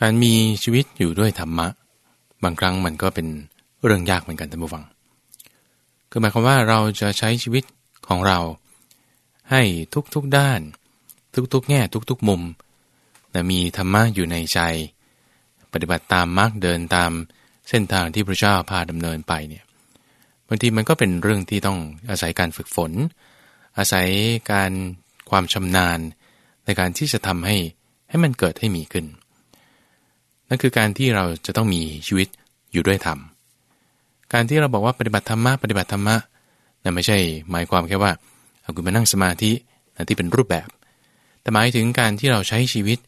การมีชีวิตอยู่ด้วยธรรมะ บางครั้งมันก็เป็นเรื่องยากเหมือนกันท่านผู้ฟัง คือหมายความว่าเราจะใช้ชีวิตของเรา ให้ทุกๆด้าน ทุกๆ แง่ทุกๆมุมแต่มีธรรมะอยู่ในใจ ปฏิบัติตามมรรคเดินตามเส้นทางที่พระเจ้าพาดำเนินไปเนี่ยบางทีมันก็เป็นเรื่องที่ต้องอาศัยการฝึกฝน อาศัยการความชำนาญในการที่จะทำให้ให้มันเกิดให้มีขึ้น นั่นคือการที่เราจะต้องมีชีวิตอยู่ด้วยธรรม การที่เราบอกว่าปฏิบัติธรรมะปฏิบัติธรรมะนั่นไม่ใช่หมายความแค่ว่าเอาคุณมานั่งสมาธิที่เป็นรูปแบบ แต่หมายถึงการที่เราใช้ชีวิต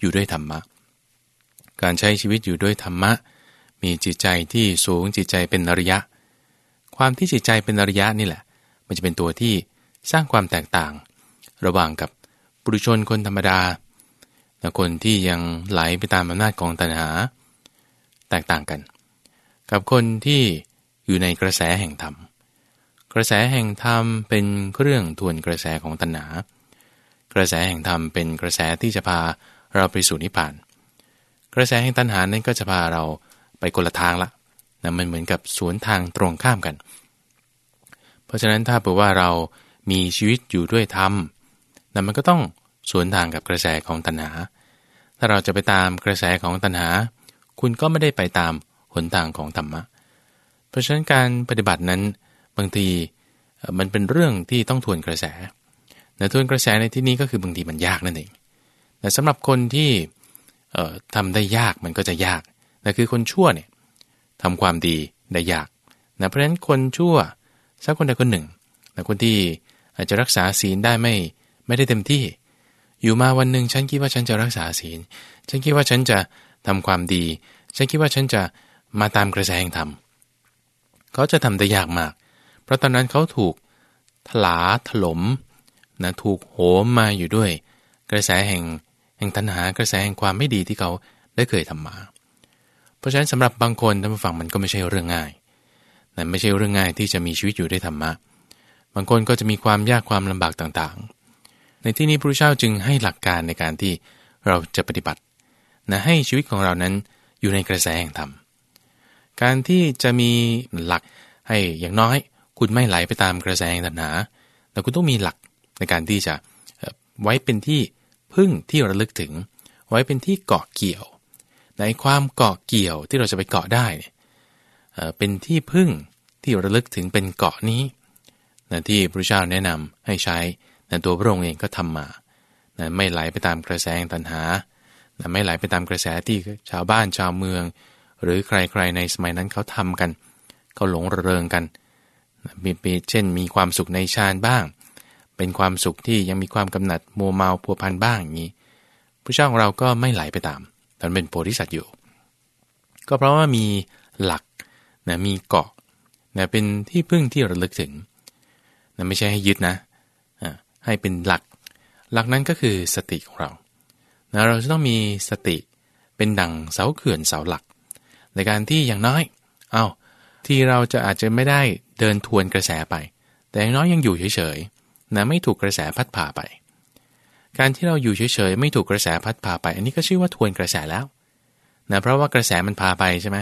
อยู่ด้วยธรรมะ การใช้ชีวิตอยู่ด้วยธรรมะ มีจิตใจที่สูงจิตใจเป็นอริยะ ความที่จิตใจเป็นอริยะนี่แหละ มันจะเป็นตัวที่สร้างความแตกต่าง ระหว่างกับปุถุชนคนธรรมดา คนที่ยังไหลไปตามอำนาจของตัณหา แตกต่างกัน กับคนที่อยู่ในกระแสแห่งธรรม กระแสแห่งธรรมเป็นเครื่องทวนกระแสของตัณหา กระแสแห่งธรรมเป็นกระแสที่จะพาเราไปสู่นิพพาน กระแสแห่งตัณหานั้นก็จะพาเราไปคนละทางละนะมันเหมือนกับสวนทางตรงข้ามกัน เพราะฉะนั้นถ้าเผื่อว่าเรามีชีวิตอยู่ด้วยธรรมนะมันก็ต้องสวนทางกับกระแสของตัณหา ถ้าเราจะไปตามกระแสของตัณหา คุณก็ไม่ได้ไปตามหนทางของธรรมะ เพราะฉะนั้นการปฏิบัตินั้นบางทีมันเป็นเรื่องที่ต้องทวนกระแสแต่ทวนกระแสในที่นี้ก็คือบางทีมันยากนั่นเอง แต่สำหรับคนที่ทำได้ยากมันก็จะยากแต่คือคนชั่วเนี่ยทำความดีได้ยากนะเพราะฉะนั้นคนชั่วสักคนใดคนหนึ่งแต่คนที่อาจจะรักษาศีลได้ไม่ไม่ได้เต็มที่ อยู่มาวันหนึ่งฉันคิดว่าฉันจะรักษาศีล ฉันคิดว่าฉันจะทำความดี ฉันคิดว่าฉันจะมาตามกระแสแห่งธรรมเขาจะทำได้ยากมาก เพราะตอนนั้นเขาถูกถลาถลมนะถูกโหมมาอยู่ด้วย กระแสแห่งแห่งตัณหากระแสแห่งความไม่ดีที่เขาได้เคยทำมา เพราะฉะนั้นสำหรับบางคนท่านผู้ฟังมันก็ไม่ใช่เรื่องง่ายนั่นไม่ใช่เรื่องง่ายที่จะมีชีวิตอยู่ได้ธรรมะ บางคนก็จะมีความยากความลำบากต่างๆ ในที่นี้พระเจ้าจึงให้หลักการในการที่เราจะปฏิบัตินะให้ชีวิตของเรานั้นอยู่ในกระแสแห่งธรรม การที่จะมีหลักให้อย่างน้อย คุณไม่ไหลไปตามกระแสแห่งตัณหาแต่คุณต้องมีหลักในการที่จะไว้เป็นที่พึ่งที่ระลึกถึง ไว้เป็นที่เกาะเกี่ยว ในความเกาะเกี่ยวที่เราจะไปเกาะได้เนี่ยเป็นที่พึ่งที่ระลึกถึงเป็นเกาะนี้นะที่พระเจ้าแนะนำให้ใช้ นะตัวพระองค์เองก็ทำมานะไม่ไหลไปตามกระแสงตัณหานะไม่ไหลไปตามกระแสที่ชาวบ้านชาวเมือง หรือใครๆในสมัยนั้นเขาทำกัน เขาหลงระเริงกันมีเช่นมีความสุขในฌานบ้าง เป็นความสุขที่ยังมีความกำหนัดมัวเมาพัวพันบ้างอย่างนี้พระเจ้าของเราก็ไม่ไหลไปตามตอนเป็นโพธิสัตว์อยู่ ก็เพราะว่ามีหลักนะมีเกาะนะเป็นที่พึ่งที่ระลึกถึงนะไม่ใช่ให้ยึดนะ ให้เป็นหลัก หลักนั้นก็คือสติของเรานะเราจะต้องมีสติเป็นดั่งเสาเขื่อนเสาหลัก ในการที่อย่างน้อย เอาที่เราจะอาจจะไม่ได้เดินทวนกระแสไป แต่อย่างน้อยยังอยู่เฉยๆนะไม่ถูกกระแสพัดพาไป การที่เราอยู่เฉยๆไม่ถูกกระแสพัดพาไป อันนี้ก็ชื่อว่าทวนกระแสแล้วนะเพราะว่ากระแสมันพาไปใช่ไหม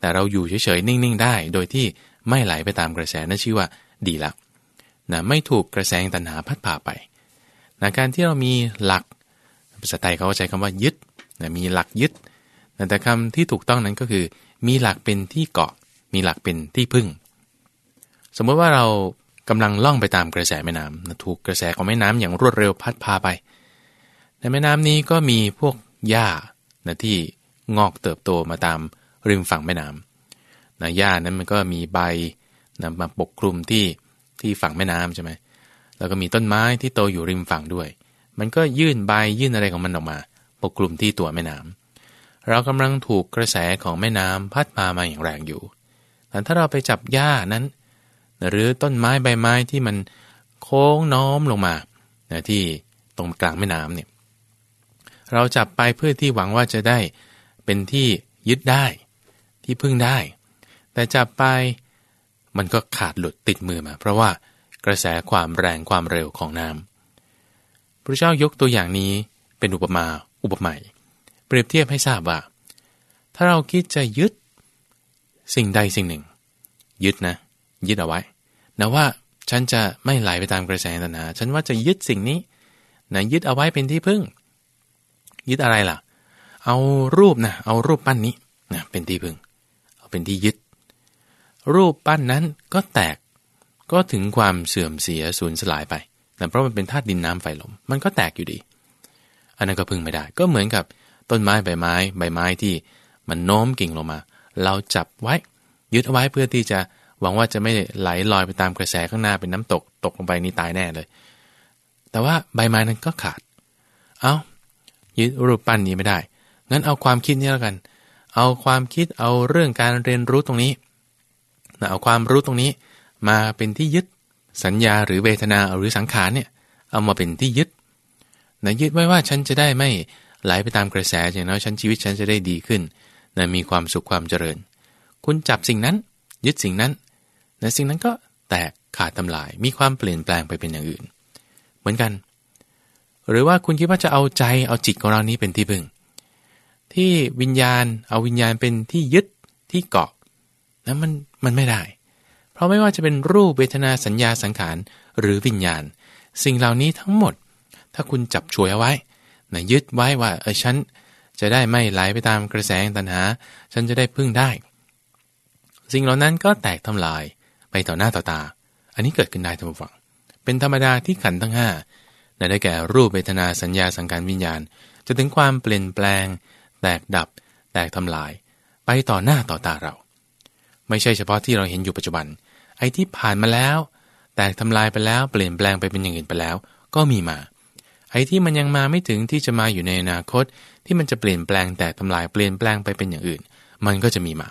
แต่เราอยู่เฉยๆนิ่งๆ ได้ โดยที่ไม่ไหลไปตามกระแสนั่นชื่อว่าดีละ นะไม่ถูกกระแสตัณหาพัดพาไปนะการที่เรามีหลักภาษาไทยเขาใช้คำว่ายึดนะมีหลักยึดนะแต่คำที่ถูกต้องนั้นก็คือ มีหลักเป็นที่เกาะ มีหลักเป็นที่พึ่ง สมมติว่าเรากำลังล่องไปตามกระแสแม่น้ำนะถูกกระแสของแม่น้ำอย่างรวดเร็วพัดพาไป ในแม่น้ำนี้ก็มีพวกหญ้านะที่งอกเติบโตมาตามริมฝั่งแม่น้ำนะหญ้านั้นมันก็มีใบนะมาปกคลุมที่ ที่ฝั่งแม่น้ำใช่ไหมแล้วก็มีต้นไม้ที่โตอยู่ริมฝั่งด้วย มันก็ยื่นใบยื่นอะไรของมันออกมา ปกคลุมที่ตัวแม่น้ำเรากำลังถูกกระแสของแม่น้ำพัดพามาอย่างแรงอยู่แต่ถ้าเราไปจับหญ้านั้น หรือต้นไม้ใบไม้ที่มันโค้งน้อมลงมาที่ตรงกลางแม่น้ำเนี่ยเราจับไปเพื่อที่หวังว่าจะได้เป็นที่ยึดได้ที่พึ่งได้ แต่จับไป มันก็ขาดหลุดติดมือมา เพราะว่ากระแสความแรงความเร็วของน้ำพระเจ้ายกตัวอย่างนี้เป็นอุปมาอุปไมยเปรียบเทียบให้ทราบว่า ถ้าเราคิดจะยึดสิ่งใดสิ่งหนึ่ง ยึดนะ ยึดเอาไว้นะว่าฉันจะไม่ไหลไปตามกระแสตัณหาฉันว่าจะยึดสิ่งนี้นะยึดเอาไว้เป็นที่พึ่ง ยึดอะไรล่ะ เอารูปนะเอารูปปั้นนี้นะเป็นที่พึ่ง เอาเป็นที่ยึด รูปปั้นนั้นก็แตก ก็ถึงความเสื่อมเสียสูญสลายไปแต่เพราะมันเป็นธาตุดินน้ำไฟลม มันก็แตกอยู่ดี อันนั้นก็พึ่งไม่ได้ ก็เหมือนกับต้นไม้ใบไม้ ใบไม้ที่มันโน้มกิ่งลงมา เราจับไว้ ยึดเอาไว้เพื่อที่จะหวังว่าจะไม่ไหลลอยไปตามกระแสข้างหน้าเป็นน้ำตกตกลงไปนี่ตายแน่เลย แต่ว่าใบไม้นั้นก็ขาด เอายึดรูปปั้นนี้ไม่ได้ งั้นเอาความคิดนี้แล้วกัน เอาความคิดเอาเรื่องการเรียนรู้ตรงนี้ เอาความรู้ตรงนี้มาเป็นที่ยึดสัญญาหรือเวทนาหรือสังขารเนี่ยเอามาเป็นที่ยึดนะยึดไว้ว่าฉันจะได้ไม่ไหลไปตามกระแสอย่างน้อยฉันชีวิตฉันจะได้ดีขึ้นนะมีความสุขความเจริญ คุณจับสิ่งนั้น ยึดสิ่งนั้นนะสิ่งนั้นก็แตกขาดทำลาย มีความเปลี่ยนแปลงไปเป็นอย่างอื่น เหมือนกัน หรือว่าคุณคิดว่าจะเอาใจเอาจิตของเรานี้เป็นที่พึ่ง ที่วิญญาณเอาวิญญาณเป็นที่ยึดที่เกาะนะมัน มันไม่ได้ เพราะไม่ว่าจะเป็นรูปเวทนาสัญญาสังขารหรือวิญญาณ สิ่งเหล่านี้ทั้งหมด ถ้าคุณจับช่วยเอาไว้นะยึดไว้ว่าเออฉันจะได้ไม่ไหลไปตามกระแสตัณหา ฉันจะได้พึ่งได้ สิ่งเหล่านั้นก็แตกทำลายไปต่อหน้าต่อตา อันนี้เกิดขึ้นได้ทั้งฝัง เป็นธรรมดาที่ขันทั้งห้าได้แก่รูปเวทนาสัญญาสังการวิญญาณ จะถึงความเปลี่ยนแปลง แตกดับ แตกทำลาย ไปต่อหน้าต่อตาเรา ไม่ใช่เฉพาะที่เราเห็นอยู่ปัจจุบัน ไอ้ที่ผ่านมาแล้ว แตกทำลายไปแล้วเปลี่ยนแปลงไปเป็นอย่างอื่นไปแล้ว ก็มีมา ไอ้ที่มันยังมาไม่ถึงที่จะมาอยู่ในอนาคต ที่มันจะเปลี่ยนแปลงแตกทำลายเปลี่ยนแปลงไปเป็นอย่างอื่น มันก็จะมีมา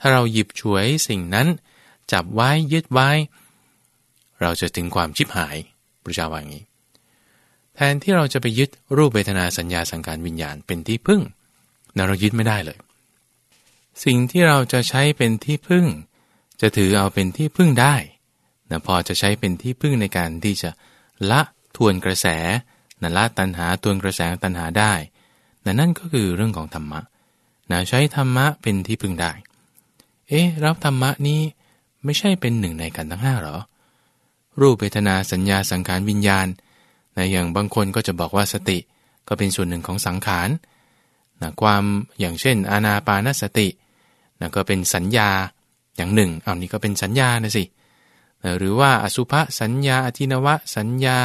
ถ้าเราหยิบฉวยสิ่งนั้น จับไว้ยึดไว้ เราจะถึงความชิบหายพระเจ้าว่าอย่างนี้ แทนที่เราจะไปยึดรูปเวทนาสัญญาสังการวิญญาณเป็นที่พึ่งเรายึดไม่ได้เลย สิ่งที่เราจะใช้เป็นที่พึ่ง จะถือเอาเป็นที่พึ่งได้นะพอจะใช้เป็นที่พึ่งในการที่จะละทวนกระแสนะละตันหาทวนกระแสตันหาได้นะนั่นก็คือเรื่องของธรรมะนะใช้ธรรมะเป็นที่พึ่งได้ เอ๊ะรับธรรมะนี้ไม่ใช่เป็นหนึ่งในกันทั้งห้าหรอ รูปเวทนาสัญญาสังขารวิญญาณนะอย่างบางคนก็จะบอกว่าสติก็เป็นส่วนหนึ่งของสังขารนะความอย่างเช่น อานาปานสติ นะก็เป็นสัญญาอย่างหนึ่งเอานี่ก็เป็นสัญญานะสิหรือว่าอสุภสัญญาอธินวะสัญญา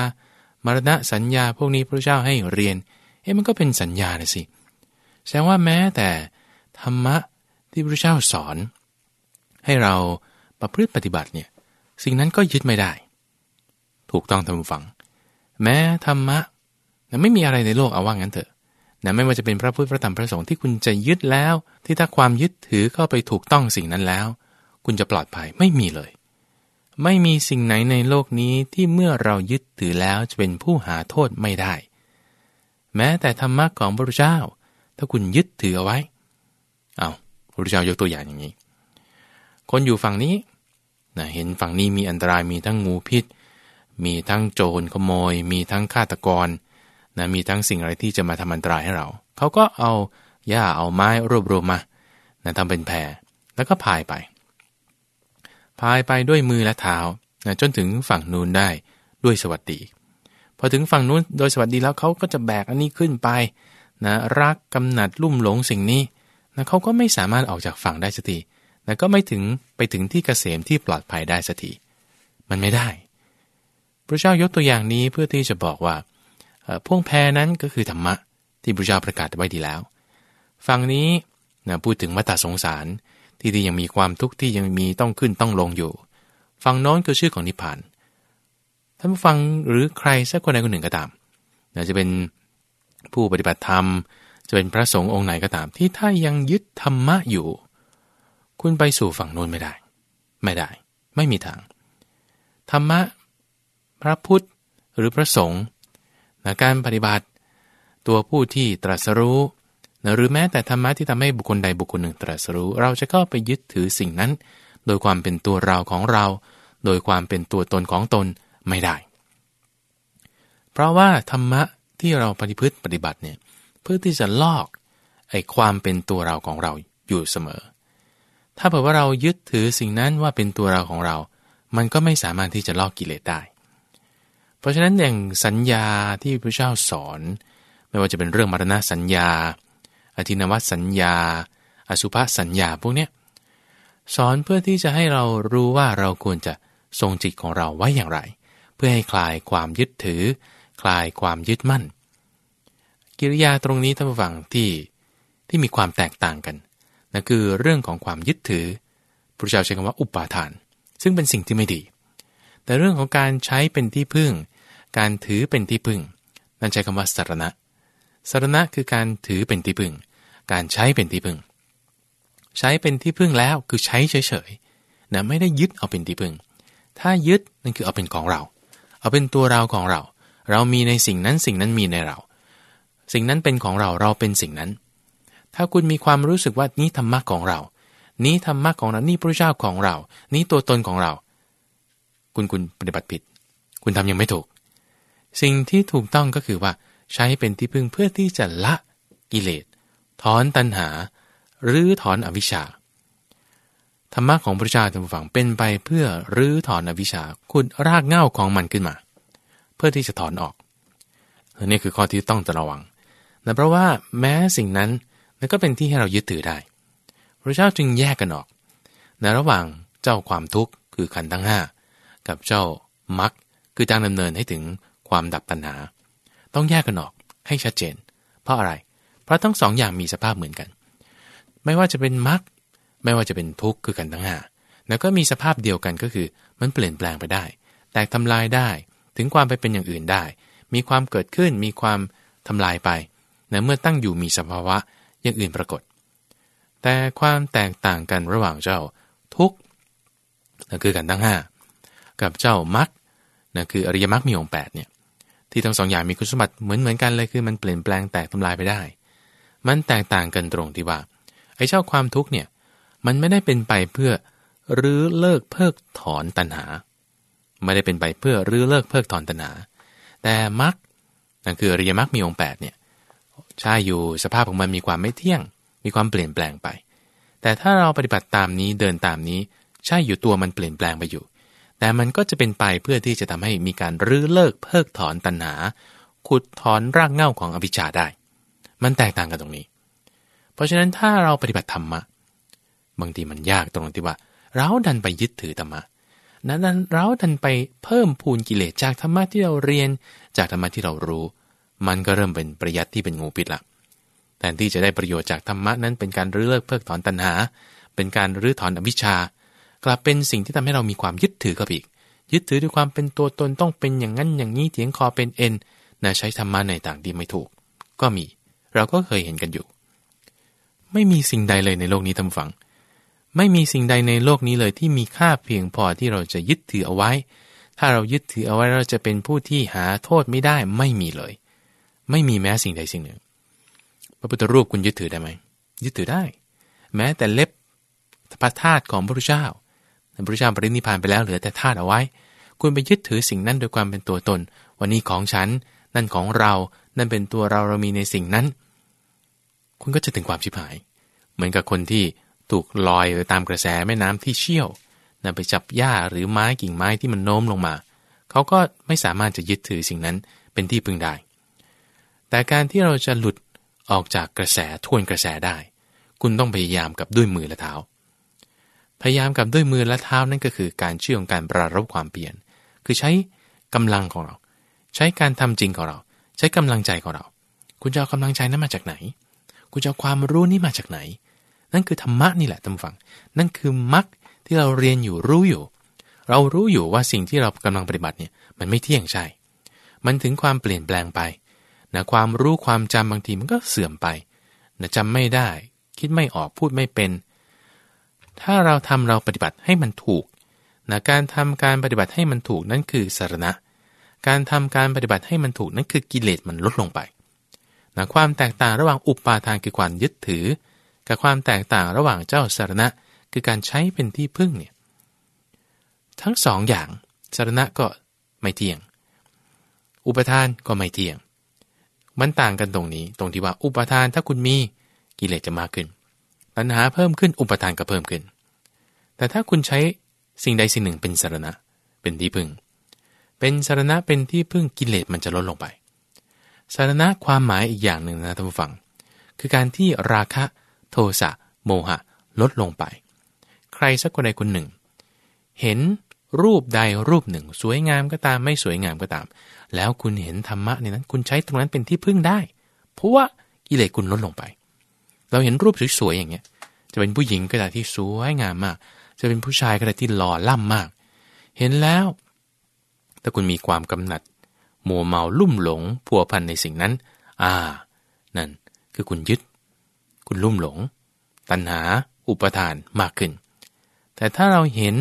มรณะสัญญาพวกนี้พระเจ้าให้เรียนเอ๊ะมันก็เป็นสัญญานะสิแสดงว่าแม้แต่ธรรมะที่พระเจ้าสอน ให้เราประพฤติปฏิบัติเนี่ยสิ่งนั้นก็ยึดไม่ได้ ถูกต้องทำฝัง แม้ธรรมะไม่มีอะไรในโลกเอาว่างั้นเถอะ นะไม่ว่าจะเป็นพระพุทธพระธรรมพระสงฆ์ที่คุณจะยึดแล้ว ที่ถ้าความยึดถือเข้าไปถูกต้องสิ่งนั้นแล้ว คุณจะปลอดภัยไม่มีเลย ไม่มีสิ่งไหนในโลกนี้ที่เมื่อเรายึดถือแล้วจะเป็นผู้หาโทษไม่ได้ แม้แต่ธรรมะของพระเจ้า ถ้าคุณยึดถือเอาไว้ เอาพระเจ้ายกตัวอย่างอย่างนี้ คนอยู่ฝั่งนี้นะเห็นฝั่งนี้มีอันตรายมีทั้งงูพิษ มีทั้งโจรขโมย มีทั้งฆาตกร นะมีทั้งสิ่งอะไรที่จะมาทำอันตรายให้เรา เขาก็เอาหญ้าเอาไม้รวบรวมมานะทำเป็นแพรแล้วก็พายไป พายไปด้วยมือและเท้านะจนถึงฝั่งนู้นได้ด้วยสวัสดี พอถึงฝั่งนู้นโดยสวัสดีแล้วเขาก็จะแบกอันนี้ขึ้นไปนะรักกำหนัดลุ่มหลงสิ่งนี้นะเขาก็ไม่สามารถออกจากฝั่งได้สักทีนะก็ไม่ถึงไปถึงที่เกษมที่ปลอดภัยได้สักทีมันไม่ได้ พระเจ้ายกตัวอย่างนี้เพื่อที่จะบอกว่า พ่วงแพนั้นก็คือธรรมะที่พระเจ้าประกาศไว้ดีแล้ว ฝั่งนี้นะพูดถึงวัฏสงสารที่ที่ยังมีความทุกข์ที่ยังมีต้องขึ้นต้องลงอยู่ ฝั่งโน้นคือชื่อของนิพพานท่านผู้ฟังหรือใครสักคนใดคนหนึ่งก็ตามนะจะเป็นผู้ปฏิบัติธรรม จะเป็นพระสงฆ์องค์ไหนก็ตาม ที่ถ้ายังยึดธรรมะอยู่ คุณไปสู่ฝั่งโน้นไม่ได้ ไม่ได้ ไม่มีทาง ธรรมะ พระพุทธหรือพระสงฆ์ การปฏิบัติ ตัวผู้ที่ตรัสรู้หรือแม้แต่ธรรมะที่ทำให้บุคคลใดบุคคลหนึ่งตรัสรู้ เราจะเข้าไปยึดถือสิ่งนั้น โดยความเป็นตัวเราของเรา โดยความเป็นตัวตนของตนไม่ได้ เพราะว่าธรรมะที่เราปฏิพฤติปฏิบัติเนี่ยเพื่อที่จะลอกไอ้ความเป็นตัวเราของเราอยู่เสมอ ถ้าเผื่อว่าเรายึดถือสิ่งนั้นว่าเป็นตัวเราของเรา มันก็ไม่สามารถที่จะลอกกิเลสได้ เพราะฉะนั้นอย่างสัญญาที่พระเจ้าสอน ไม่ว่าจะเป็นเรื่องมรณะสัญญา อธินวัตสัญญา อสุภสัญญาพวกเนี้ยสอนเพื่อที่จะให้เรารู้ว่าเราควรจะทรงจิตของเราไว้อย่างไร เพื่อให้คลายความยึดถือ คลายความยึดมั่น กิริยาตรงนี้ท่านผู้ฟังที่ที่มีความแตกต่างกันนั่นคือเรื่องของความยึดถือพระเจ้าใช้คำว่าอุปาทาน ซึ่งเป็นสิ่งที่ไม่ดี แต่เรื่องของการใช้เป็นที่พึ่ง การถือเป็นที่พึ่ง นั่นใช้คำว่าสารณะสารณะคือการถือเป็นที่พึ่ง การใช้เป็นที่พึ่ง ใช้เป็นที่พึ่งแล้วคือใช้เฉยๆนะไม่ได้ยึดเอาเป็นที่พึ่ง ถ้ายึดนั่นคือเอาเป็นของเรา เอาเป็นตัวเราของเรา เรามีในสิ่งนั้นสิ่งนั้นมีในเรา สิ่งนั้นเป็นของเราเราเป็นสิ่งนั้น ถ้าคุณมีความรู้สึกว่านี้ธรรมะของเรา นี้ธรรมะของเรา นี่พระเจ้าของเรา นี้ตัวตนของเรา คุณคุณปฏิบัติผิด คุณทำยังไม่ถูก สิ่งที่ถูกต้องก็คือว่าใช้เป็นที่พึ่งเพื่อที่จะละกิเลสถอนตัณหา หรือถอนอวิชชาธรรมะของพระเจ้าท่านฝังเป็นไปเพื่อรื้อถอนอวิชชาขุดรากเหง้าของมันขึ้นมา เพื่อที่จะถอนออกนี่คือข้อที่ต้องระวังแต่เพราะว่าแม้สิ่งนั้นนั่นก็เป็นที่ให้เรายึดถือได้ พระเจ้าจึงแยกกันออกในระหว่างเจ้าความทุกข์คือขันธ์ทั้งห้า กับเจ้ามรรคคือทางดำเนินให้ถึงความดับปัญหา ต้องแยกกันออกให้ชัดเจน เพราะอะไร เพราะทั้งสองอย่างมีสภาพเหมือนกัน ไม่ว่าจะเป็นมรรคไม่ว่าจะเป็นทุกข์คือขันธ์ทั้งห้าแล้วก็มีสภาพเดียวกันก็คือมันเปลี่ยนแปลงไปได้ แตกทำลายได้ ถึงความไปเป็นอย่างอื่นได้ มีความเกิดขึ้น มีความทำลายไปนะเมื่อตั้งอยู่มีสภาวะอย่างอื่นปรากฏ แต่ความแตกต่างกันระหว่างเจ้าทุกข์คือกันทั้งห้า กับเจ้ามรรคนั่นคืออริยมรรคมีองค์แปดเนี่ยที่ทั้งสองอย่างมีคุณสมบัติเหมือนเหมือนกันเลยคือมันเปลี่ยนแปลงแตกทำลายไปได้ มันแตกต่างกันตรงที่ว่าไอ้เจ้าความทุกข์เนี่ยมันไม่ได้เป็นไปเพื่อรื้อเลิกเพิกถอนตัณหา ไม่ได้เป็นไปเพื่อรื้อเลิกเพิกถอนตัณหา แต่มรรคนั่นคืออริยมรรคมีองค์แปดเนี่ยใช่อยู่สภาพของมันมีความไม่เที่ยง มีความเปลี่ยนแปลงไป แต่ถ้าเราปฏิบัติตามนี้เดินตามนี้ ใช่อยู่ตัวมันเปลี่ยนแปลงไปอยู่ แต่มันก็จะเป็นไปเพื่อที่จะทำให้มีการรื้อเลิกเพิกถอนตัณหา ขุดถอนรากเหง้าของอวิชชาได้ มันแตกต่างกันตรงนี้ เพราะฉะนั้นถ้าเราปฏิบัติธรรมะบางทีมันยากตรงที่ว่า เราดันไปยึดถือธรรมะนั้นเราดันไปเพิ่มพูนกิเลสจากธรรมะที่เราเรียนจากธรรมะที่เรารู้ มันก็เริ่มเป็นประยัดที่เป็นงูพิษละแทนที่จะได้ประโยชน์จากธรรมะนั้นเป็นการรื้อเลิกเพิกถอนตัณหา เป็นการรื้อถอนอวิชชา กลับเป็นสิ่งที่ทำให้เรามีความยึดถือกับอีก ยึดถือด้วยความเป็นตัวตนต้องเป็นอย่างนั้นอย่างนี้เถียงคอเป็นเอ็นนะใช้ธรรมะในต่างที่ไม่ถูก ก็มี เราก็เคยเห็นกันอยู่ ไม่มีสิ่งใดเลยในโลกนี้ทำฝัง ไม่มีสิ่งใดในโลกนี้เลยที่มีค่าเพียงพอที่เราจะยึดถือเอาไว้ ถ้าเรายึดถือเอาไว้เราจะเป็นผู้ที่หาโทษไม่ได้ไม่มีเลย ไม่มีแม้สิ่งใดสิ่งหนึ่ง พระพุทธรูปคุณยึดถือได้ไหมยึดถือได้ แม้แต่เล็บพระธาตุของพระพุทธเจ้า พระเจ้าปรินิพานไปแล้วเหลือแต่ธาตุเอาไว้ คุณไปยึดถือสิ่งนั้นโดยความเป็นตัวตน วันนี้ของฉัน นั่นของเรา นั่นเป็นตัวเราเรามีในสิ่งนั้น คุณก็จะถึงความชิบหาย เหมือนกับคนที่ถูกลอยตามกระแสแม่น้ำที่เชี่ยวนั่นไปจับหญ้าหรือไม้กิ่งไม้ที่มันโน้มลงมา เขาก็ไม่สามารถจะยึดถือสิ่งนั้นเป็นที่พึงได้ แต่การที่เราจะหลุดออกจากกระแสทวนกระแสได้ คุณต้องพยายามกับด้วยมือและเท้า พยายามกับด้วยมือและเท้านั่นก็คือการเชื่อของการปรารบความเปลี่ยน คือใช้กำลังของเรา ใช้การทำจริงของเรา ใช้กำลังใจของเรา คุณจะเอากำลังใจนั้นมาจากไหน คุณจะเอาความรู้นี่มาจากไหน นั่นคือธรรมะนี่แหละท่านฟัง นั่นคือมรรคที่เราเรียนอยู่รู้อยู่ เรารู้อยู่ว่าสิ่งที่เรากำลังปฏิบัติเนี่ยมันไม่เที่ยงใช่ มันถึงความเปลี่ยนแปลงไปนะความรู้ความจำบางทีมันก็เสื่อมไปนะจำไม่ได้ คิดไม่ออกพูดไม่เป็น ถ้าเราทำเราปฏิบัติให้มันถูกนะการทำการปฏิบัติให้มันถูกนั่นคือสารณะ การทำการปฏิบัติให้มันถูกนั่นคือกิเลสมันลดลงไปนะความแตกต่างระหว่างอุปาทานคือความยึดถือ กับความแตกต่างระหว่างเจ้าสารณะ คือการใช้เป็นที่พึ่งเนี่ยทั้งสองอย่างสารณะก็ไม่เที่ยง อุปทานก็ไม่เที่ยง มันต่างกันตรงนี้ ตรงที่ว่าอุปทานถ้าคุณมีกิเลสจะมากขึ้น ตัณหาเพิ่มขึ้นอุปทานก็เพิ่มขึ้น แต่ถ้าคุณใช้สิ่งใดสิ่งหนึ่งเป็นสารณะ เป็นที่พึ่ง เป็นสารณะเป็นที่พึ่งกิเลสมันจะลดลงไป สารณะความหมายอีกอย่างหนึ่งนะท่านผู้ฟัง คือการที่ราคะ โทสะโมหะ ลดลงไป ใครสักคนใดคนหนึ่ง เห็นรูปใดรูปหนึ่ง สวยงามก็ตามไม่สวยงามก็ตาม แล้วคุณเห็นธรรมะในนั้น คุณใช้ตรงนั้นเป็นที่พึ่งได้ เพราะว่ากิเลสคุณลดลงไป เราเห็นรูปสวยๆอย่างเงี้ย จะเป็นผู้หญิงก็ได้ที่สวยงามมาก จะเป็นผู้ชายก็ได้ที่หล่อล่ำมาก เห็นแล้ว ถ้าคุณมีความกำหนัด มัวเมาลุ่มหลงผัวพันในสิ่งนั้น อ่า นั่นคือคุณยึด คุณลุ่มหลง ตัณหา อุปทานมากขึ้น แต่ถ้าเราเห็น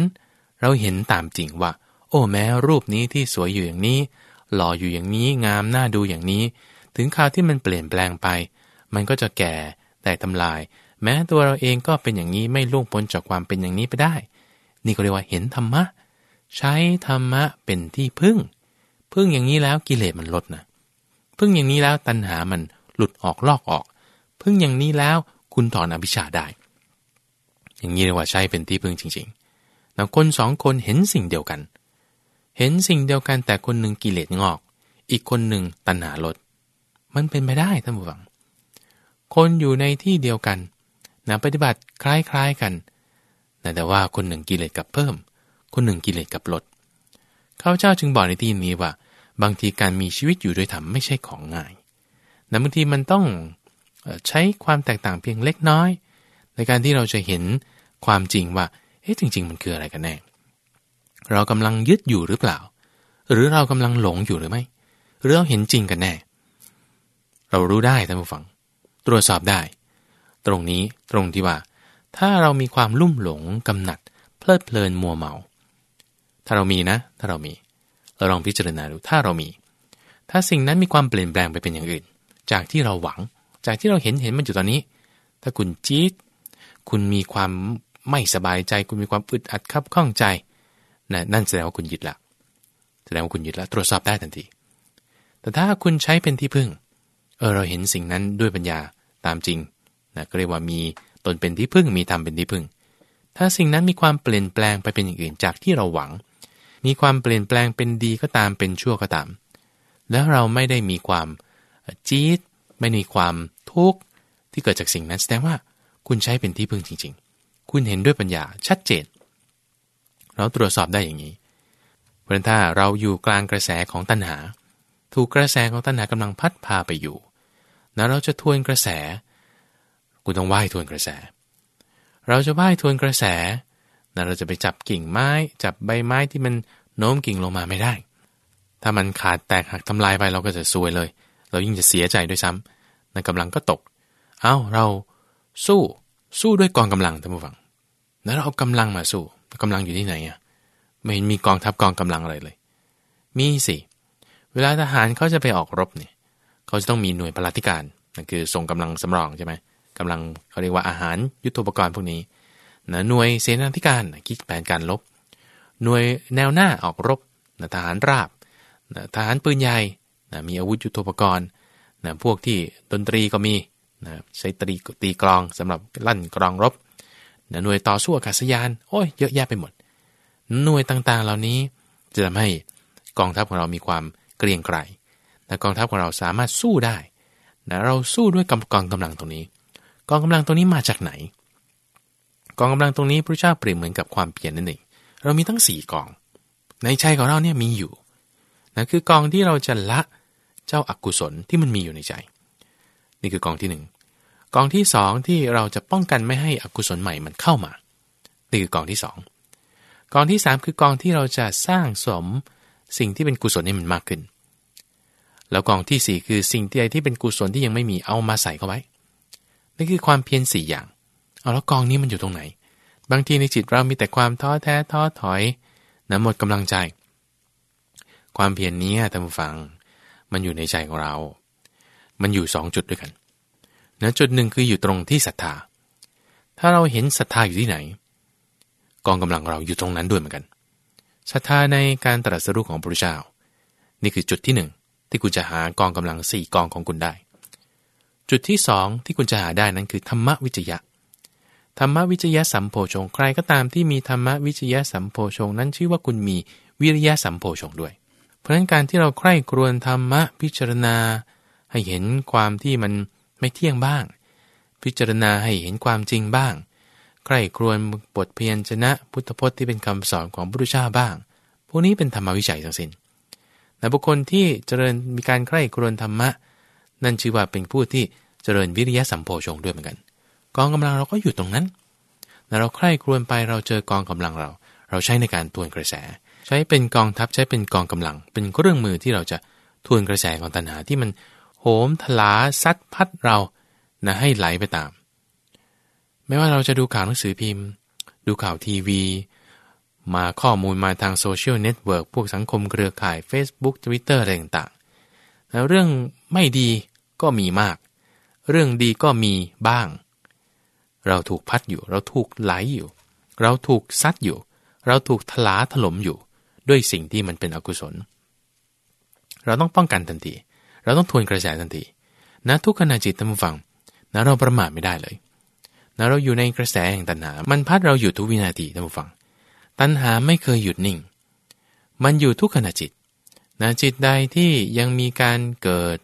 เราเห็นตามจริงว่า โอ้แม้รูปนี้ที่สวยอยู่อย่างนี้ หล่ออยู่อย่างนี้งามน่าดูอย่างนี้ ถึงคราวที่มันเปลี่ยนแปลงไป มันก็จะแก่ แต่ทำลาย แม้ตัวเราเองก็เป็นอย่างนี้ไม่ล่วงพ้นจากความเป็นอย่างนี้ไปได้ นี่ก็เรียกว่าเห็นธรรมะ ใช้ธรรมะเป็นที่พึ่ง พึ่งอย่างนี้แล้วกิเลสมันลดนะพึ่งอย่างนี้แล้วตัณหามันหลุดออกลอกออก พึ่งอย่างนี้แล้วคุณถอนอภิชาได้ อย่างนี้เรียกว่าใช่เป็นที่พึ่งจริงๆแล้วคนสองคนเห็นสิ่งเดียวกัน เห็นสิ่งเดียวกันแต่คนหนึ่งกิเลสงอก อีกคนหนึ่งตัณหาลด มันเป็นไปได้ท่านผู้ฟัง คนอยู่ในที่เดียวกันนะปฏิบัติคล้ายๆกันแต่ว่าคนหนึ่งกิเลสกับเพิ่ม คนหนึ่งกิเลสกับลดข้าเจ้าจึงบอกในที่นี้ว่า บางทีการมีชีวิตอยู่โดยธรรมไม่ใช่ของง่ายแต่บางทีมันต้องใช้ความแตกต่างเพียงเล็กน้อย ในการที่เราจะเห็นความจริงว่าเอ๊ะจริง ๆ มันคืออะไรกันแน่เรากำลังยึดอยู่หรือเปล่า หรือเรากำลังหลงอยู่หรือไม่ หรือเราเห็นจริงกันแน่ เรารู้ได้ท่านผู้ฟัง ตรวจสอบได้ ตรงนี้ตรงที่ว่า ถ้าเรามีความลุ่มหลงกำหนัด เพลิดเพลินมัวเมา ถ้าเรามีนะ ถ้าเรามี เราลองพิจารณาดูถ้าเรามี ถ้าสิ่งนั้นมีความเปลี่ยนแปลงไปเป็นอย่างอื่น จากที่เราหวัง จากที่เราเห็นเห็นมันอยู่ตอนนี้ ถ้าคุณจี๊ดคุณมีความไม่สบายใจ คุณมีความอึดอัดคับข้องใจนะนั่นแสดงว่าคุณยึดละแสดงว่าคุณยึดละตรวจสอบได้ทันที แต่ถ้าคุณใช้เป็นที่พึ่ง เออเราเห็นสิ่งนั้นด้วยปัญญา ตามจริงนะก็เรียกว่ามีตนเป็นที่พึ่งมีธรรมเป็นที่พึ่ง ถ้าสิ่งนั้นมีความเปลี่ยนแปลงไปเป็นอย่างอื่นจากที่เราหวัง มีความเปลี่ยนแปลงเป็นดีก็ตามเป็นชั่วก็ตาม แล้วเราไม่ได้มีความจี๊ดไม่มีความทุกข์ที่เกิดจากสิ่งนั้นแสดงว่าคุณใช้เป็นที่พึ่งจริง ๆ คุณเห็นด้วยปัญญาชัดเจน เราตรวจสอบได้อย่างนี้ เพราะถ้าเราอยู่กลางกระแสของตัณหา ถูกกระแสของตัณหากำลังพัดพาไปอยู่ แล้วเราจะทวนกระแส คุณต้องว่ายทวนกระแส เราจะว่ายทวนกระแสนะเราจะไปจับกิ่งไม้ จับใบไม้ที่มันโน้มกิ่งลงมาไม่ได้ ถ้ามันขาดแตกหักทำลายไปเราก็จะซวยเลย เรายิ่งจะเสียใจด้วยซ้ำนะกำลังก็ตก เอาเราสู้สู้ด้วยกองกำลังท่านผู้ฟังแล้วเราเอากำลังมาสู้กำลังอยู่ที่ไหนอะไม่เห็นมีกองทัพกองกำลังอะไรเลย มีสิ เวลาทหารเขาจะไปออกรบเนี่ย เขาจะต้องมีหน่วยพลาธิการนั่นคือส่งกำลังสำรองใช่ไหมกำลังเขาเรียกว่าอาหารยุทโธปกรณ์พวกนี้นะหน่วยเสนาธิการคิดแผนการลบ หน่วยแนวหน้าออกรบนะทหารราบนะทหารปืนใหญ่นะมีอาวุธยุทโธปกรณ์นะพวกที่ดนตรีก็มีนะใช้ตรีตีกลองสำหรับลั่นกลองรบนะหน่วยต่อสู้อากาศยาน โอ้ยเยอะแยะไปหมด หน่วยต่างๆเหล่านี้จะทำให้กองทัพของเรามีความเกรียงไกร แต่กองทัพของเราสามารถสู้ได้นะเราสู้ด้วยกองกำลังตรงนี้ กองกำลังตรงนี้มาจากไหน กองกำลังตรงนี้พระเจ้าเปรียบเหมือนกับความเพียรนั่นเองเรามีทั้งสี่กอง ในใจของเราเนี่ยมีอยู่นะคือกองที่เราจะละเจ้าอากุศลที่มันมีอยู่ในใจ นี่คือกองที่หนึ่งกองที่สองที่เราจะป้องกันไม่ให้อกุศลใหม่มันเข้ามา นี่คือกองที่สองกองที่สามคือกองที่เราจะสร้างสมสิ่งที่เป็นกุศลให้มันมากขึ้น แล้วกองที่สี่คือสิ่งที่ที่เป็นกุศลที่ยังไม่มีเอามาใส่เข้าไว้นี่คือความเพียรสี่อย่างเอาแล้วกองนี้มันอยู่ตรงไหน บางทีในจิตเรามีแต่ความท้อแท้ท้อถอยนะหมดกำลังใจ ความเพียรนนี้ท่านผู้ฟัง มันอยู่ในใจของเรา มันอยู่สองจุดด้วยกันนะจุดหนึ่งคืออยู่ตรงที่ศรัทธา ถ้าเราเห็นศรัทธาอยู่ที่ไหน กองกำลังเราอยู่ตรงนั้นด้วยเหมือนกันศรัทธาในการตรัสรู้ของพระพุทธเจ้า นี่คือจุดที่หนึ่ง ที่คุณจะหากองกำลังสี่กองของคุณได้ จุดที่สองที่คุณจะหาได้นั้นคือธรรมวิจยะธรรมวิจยะสัมโพชงใครก็ตามที่มีธรรมวิจยะสัมโพชงนั้นชื่อว่าคุณมีวิริยะสัมโพชงด้วย เพราะฉะนั้นการที่เราใคร่ครวญธรรมะพิจารณา ให้เห็นความที่มันไม่เที่ยงบ้าง พิจารณาให้เห็นความจริงบ้าง ใคร่ครวญบทเพียรชนะ พุทธพจน์ที่เป็นคำสอนของพระพุทธเจ้าบ้าง พวกนี้เป็นธรรมวิจัยทั้งสิ้น แต่บุคคลที่เจริญมีการใคร่ครวญธรรมะ นั่นชื่อว่าเป็นผู้ที่เจริญวิริยะสัมโพชงด้วยเหมือนกันกองกำลังเราก็อยู่ตรงนั้นแต่เราใคร่ครวญไปเราเจอกองกำลังเรา เราใช้ในการทวนกระแส ใช้เป็นกองทัพใช้เป็นกองกำลัง เป็นเครื่องมือที่เราจะทวนกระแสของตัณหาที่มันโหมทลาซัดพัดเรานะให้ไหลไปตาม ไม่ว่าเราจะดูข่าวหนังสือพิมพ์ ดูข่าวทีวี มาข้อมูลมาทาง social network พวกสังคมเครือข่าย Facebook Twitter อะไรต่างๆแล้วเรื่องไม่ดีก็มีมาก เรื่องดีก็มีบ้าง เราถูกพัดอยู่ เราถูกไหลอยู่ เราถูกซัดอยู่ เราถูกทลาถล่มอยู่ ด้วยสิ่งที่มันเป็นอกุศล เราต้องป้องกันทันที เราต้องทวนกระแสทันทีนะทุกขณะจิตตั้งฟังนะเราประมาทไม่ได้เลยนะเราอยู่ในกระแสแห่งตัณหา มันพัดเราอยู่ทุกวินาทีท่านผู้ฟัง ตัณหาไม่เคยหยุดนิ่ง มันอยู่ทุกขณะจิตนะจิตใดที่ยังมีการเกิด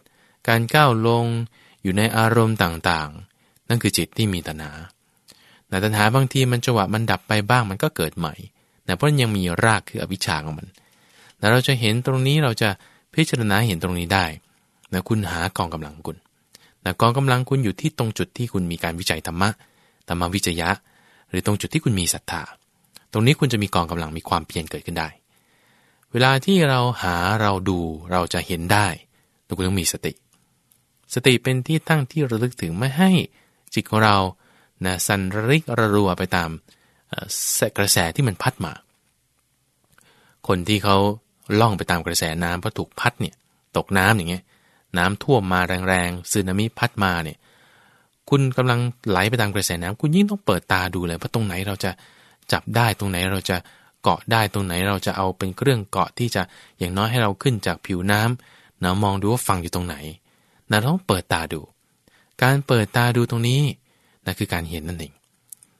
การก้าวลง อยู่ในอารมณ์ต่างๆ นั่นคือจิตที่มีตัณหาแต่ตัณหาบางทีมันจังหวะมันดับไปบ้างมันก็เกิดใหม่นะเพราะยังมีรากคืออวิชชาของมันแต่เราจะเห็นตรงนี้เราจะพิจารณาเห็นตรงนี้ได้นะคุณหากองกำลังคุณนะกองกำลังคุณอยู่ที่ตรงจุดที่คุณมีการวิจัยธรรมะธรรมวิจยะ หรือตรงจุดที่คุณมีศรัทธา ตรงนี้คุณจะมีกองกำลังมีความเพียรเกิดขึ้นได้ เวลาที่เราหาเราดูเราจะเห็นได้ต้องคุณต้องมีสติ สติเป็นที่ตั้งที่ระลึกถึงไม่ให้จิตของเรานะสันริกระรัวไปตามกระแสที่มันพัดมา คนที่เขาล่องไปตามกระแสน้ำเพราะถูกพัดเนี่ยตกน้ำอย่างเงี้ยน้ำท่วมมาแรงๆซึนามิพัดมาเนี่ยคุณกำลังไหลไปตามกระแสน้ำคุณยิ่งต้องเปิดตาดูเลยว่าตรงไหนเราจะ จับได้ตรงไหนเราจะเกาะได้ตรงไหนเราจะเอาเป็นเครื่องเกาะที่จะอย่างน้อยให้เราขึ้นจากผิวน้ำนะมองดูว่าฟังอยู่ตรงไหนนะต้องเปิดตาดู การเปิดตาดูตรงนี้นะคือการเห็นนั่นเอง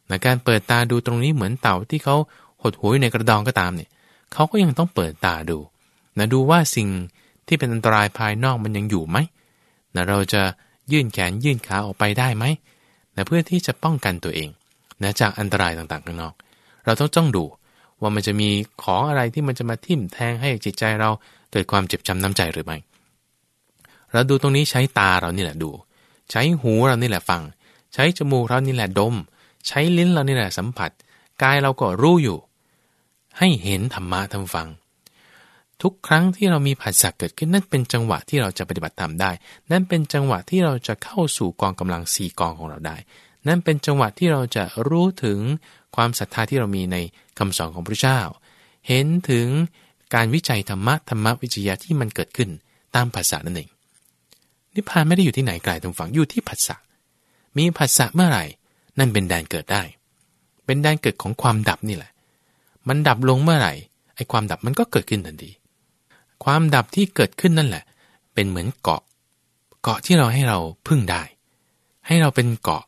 นะการเปิดตาดูตรงนี้เหมือนเต่าที่เขาหดหัวอยู่ในกระดองก็ตามเนี่ยเขาก็ยังต้องเปิดตาดูนะดูว่าสิ่งที่เป็นอันตรายภายนอกมันยังอยู่ไหมนะเราจะยื่นแขนยื่นขาออกไปได้ไหมนะเพื่อที่จะป้องกันตัวเองนะจากอันตรายต่างๆข้างนอก เราต้องจ้องดูว่ามันจะมีของอะไรที่มันจะมาทิ่มแทงให้จิตใจเราเกิดความเจ็บจำน้ำใจหรือไม่ เราดูตรงนี้ใช้ตาเรานี่แหละดู ใช้หูเรานี่แหละฟัง ใช้จมูกเรานี่แหละดม ใช้ลิ้นเรานี่แหละสัมผัส กายเราก็รู้อยู่ ให้เห็นธรรมะทำฟัง ทุกครั้งที่เรามีผัสสะเกิดขึ้นนั่นเป็นจังหวะที่เราจะปฏิบัติธรรมได้ นั่นเป็นจังหวะที่เราจะเข้าสู่กองกำลังสี่กองของเราได้ นั่นเป็นจังหวะที่เราจะรู้ถึง ความศรัทธาที่เรามีในคำสอนของพระเจ้า เห็นถึงการวิจัยธรรมะธรรมวิจยาที่มันเกิดขึ้นตามภาษานั่นเองนิพพานไม่ได้อยู่ที่ไหนไกลตรงฝั่งอยู่ที่ผัสสะมีผัสสะเมื่อไหร่ นั่นเป็นแดนเกิดได้ เป็นแดนเกิดของความดับนี่แหละ มันดับลงเมื่อไหร่ไอ้ความดับมันก็เกิดขึ้นทันทีความดับที่เกิดขึ้นนั่นแหละ เป็นเหมือนเกาะ เกาะที่เราให้เราพึ่งได้ ให้เราเป็นเกาะ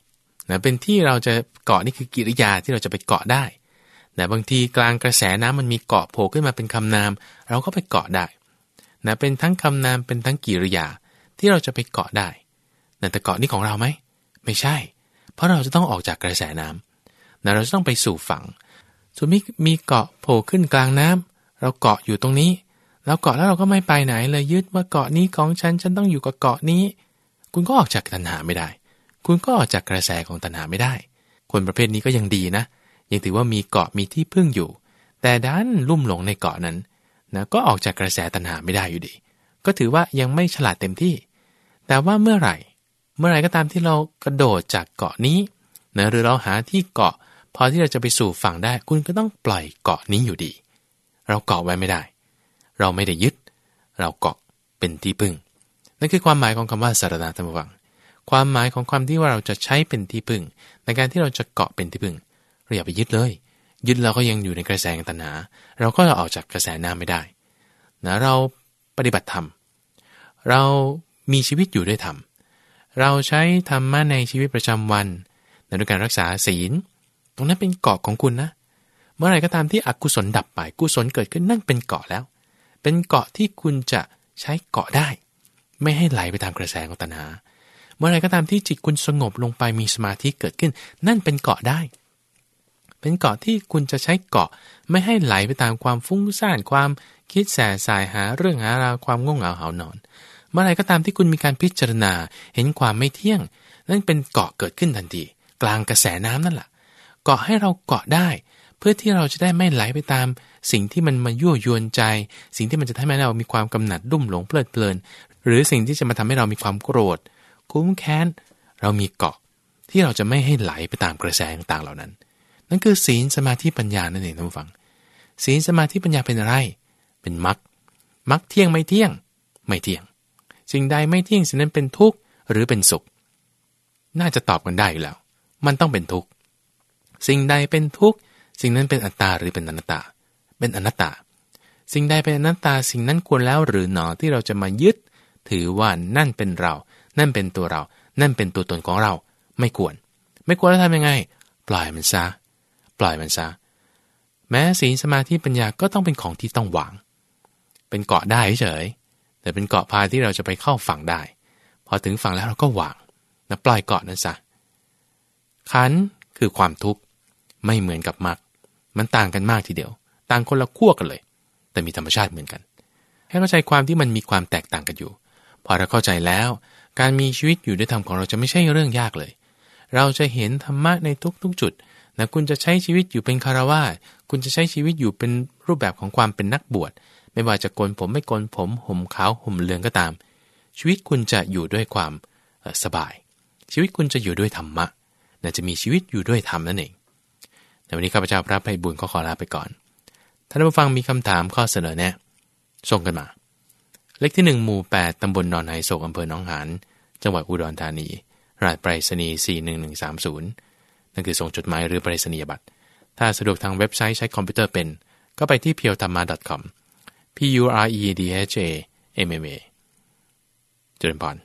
นะเป็นที่เราจะเกาะนี่คือกิริยาที่เราจะไปเกาะได้แต่บางทีกลางกระแสน้ำมันมีเกาะโผล่ขึ้นมาเป็นคำนาม เราก็ไปเกาะได้นะเป็นทั้งคำนามเป็นทั้งกิริยาที่เราจะไปเกาะได้แต่เกาะนี้ของเราไหมไม่ใช่ เพราะเราจะต้องออกจากกระแสน้ำนะเราจะต้องไปสู่ฝั่งส่วนมีมีเกาะโผล่ขึ้นกลางน้ำเราเกาะอยู่ตรงนี้แล้วเกาะแล้วเราก็ไม่ไปไหนเลยยึดว่าเกาะนี้ของฉันฉันต้องอยู่กับเกาะนี้ คุณก็ออกจากตัณหาไม่ได้ คุณก็ออกจากกระแสของตัณหาไม่ได้ คนประเภทนี้ก็ยังดีนะ ยังถือว่ามีเกาะมีที่พึ่งอยู่ แต่ดันลุ่มหลงในเกาะนั้นนะก็ออกจากกระแสตัณหาไม่ได้อยู่ดี ก็ถือว่ายังไม่ฉลาดเต็มที่ แต่ว่าเมื่อไหร่ เมื่อไหร่ก็ตามที่เรากระโดดจากเกาะนี้นะหรือเราหาที่เกาะ พอที่เราจะไปสู่ฝั่งได้ คุณก็ต้องปล่อยเกาะนี้อยู่ดี เราเกาะไว้ไม่ได้ เราไม่ได้ยึด เราเกาะเป็นที่พึ่ง นั่นคือความหมายของคำว่าสารณะธรรมวัง ความหมายของความที่ว่าเราจะใช้เป็นที่พึ่ง ในการที่เราจะเกาะเป็นที่พึ่งเราอย่าไปยึดเลย ยึดเราก็ยังอยู่ในกระแสตัณหาเราก็ออกจากกระแสน้ำไม่ได้นะเราปฏิบัติธรรม เรามีชีวิตอยู่ด้วยธรรม เราใช้ธรรมะในชีวิตประจำวันในการรักษาศีล ตรงนั้นเป็นเกาะของคุณนะ เมื่อไรก็ตามที่อกุศลดับไป กุศลเกิดขึ้นนั่นเป็นเกาะแล้ว เป็นเกาะที่คุณจะใช้เกาะได้ ไม่ให้ไหลไปตามกระแสของตัณหา เมื่อไรก็ตามที่จิตคุณสงบลงไปมีสมาธิเกิดขึ้น นั่นเป็นเกาะได้ เป็นเกาะที่คุณจะใช้เกาะไม่ให้ไหลไปตามความฟุ้งซ่านความคิดแสสายหาเรื่องหาราวความง่วงเหงาหานอน เมื่อไรก็ตามที่คุณมีการพิจารณาเห็นความไม่เที่ยง นั่นเป็นเกาะเกิดขึ้นทันที กลางกระแสน้ำนั่นแหละเกาะให้เราเกาะได้ เพื่อที่เราจะได้ไม่ไหลไปตามสิ่งที่มันมายั่วยวนใจ สิ่งที่มันจะทำให้เรามีความกำหนัดดุ่มหลงเพลิดเพลิน หรือสิ่งที่จะมาทำให้เรามีความโกรธ คุ้มแค้น เรามีเกาะที่เราจะไม่ให้ไหลไปตามกระแสต่างๆเหล่านั้น นั่นคือศีลสมาธิปัญญานั่นเองท่านผู้ฟัง ศีลสมาธิปัญญาเป็นอะไร เป็นมรรคมรรคเที่ยงไม่เที่ยง ไม่เที่ยง สิ่งใดไม่เที่ยงสิ่งนั้นเป็นทุกข์หรือเป็นสุข น่าจะตอบกันได้อยู่แล้ว มันต้องเป็นทุกข์ สิ่งใดเป็นทุกข์ สิ่งนั้นเป็นอัตตาหรือเป็นอนัตตา เป็นอนัตตา สิ่งใดเป็นอนัตตา สิ่งนั้นควรแล้วหรือหนอที่เราจะมายึด ถือว่านั่นเป็นเรา นั่นเป็นตัวเรา นั่นเป็นตัวตนของเรา ไม่ควร ไม่ควรแล้วทำยังไง ปล่อยมันซะ ปล่อยมันซะ แม้ศีลสมาธิปัญญาก็ต้องเป็นของที่ต้องหวางเป็นเกาะได้เฉย แต่เป็นเกาะพายที่เราจะไปเข้าฝั่งได้ พอถึงฝั่งแล้วเราก็หวางนะปล่อยเกาะนั้นซะ ขันคือความทุกข์ไม่เหมือนกับมรรค มันต่างกันมากทีเดียว ต่างคนละขั้วกันเลย แต่มีธรรมชาติเหมือนกัน ให้เข้าใจความที่มันมีความแตกต่างกันอยู่ พอเราเข้าใจแล้ว การมีชีวิตอยู่ด้วยธรรมของเราจะไม่ใช่เรื่องยากเลย เราจะเห็นธรรมะในทุกๆจุดนะคุณจะใช้ชีวิตอยู่เป็นคารวาสคุณจะใช้ชีวิตอยู่เป็นรูปแบบของความเป็นนักบวช ไม่ว่าจะโกนผมไม่โกนผมห่มขาวห่มเหลืองก็ตาม ชีวิตคุณจะอยู่ด้วยความสบาย ชีวิตคุณจะอยู่ด้วยธรรมะนะจะมีชีวิตอยู่ด้วยธรรมนั่นเองในวันนี้ข้าพเจ้าพระภัยบุญก็ขอลาไปก่อนท่านผู้ฟังมีคำถามข้อเสนอแนะส่งกันมา เลขที่1หมู่ 8 ตำบลนอนไฮโศกอำเภอหนองหานจังหวัดอุดรธานี รหัสไปรษณีย์41130 นั่นคือส่งจดหมายหรือไปรษณียบัตร ถ้าสะดวกทางเว็บไซต์ใช้คอมพิวเตอร์เป็น ก็ไปที่ p u r e t h a m m a c o m p u r e d h a m m a เจริญพร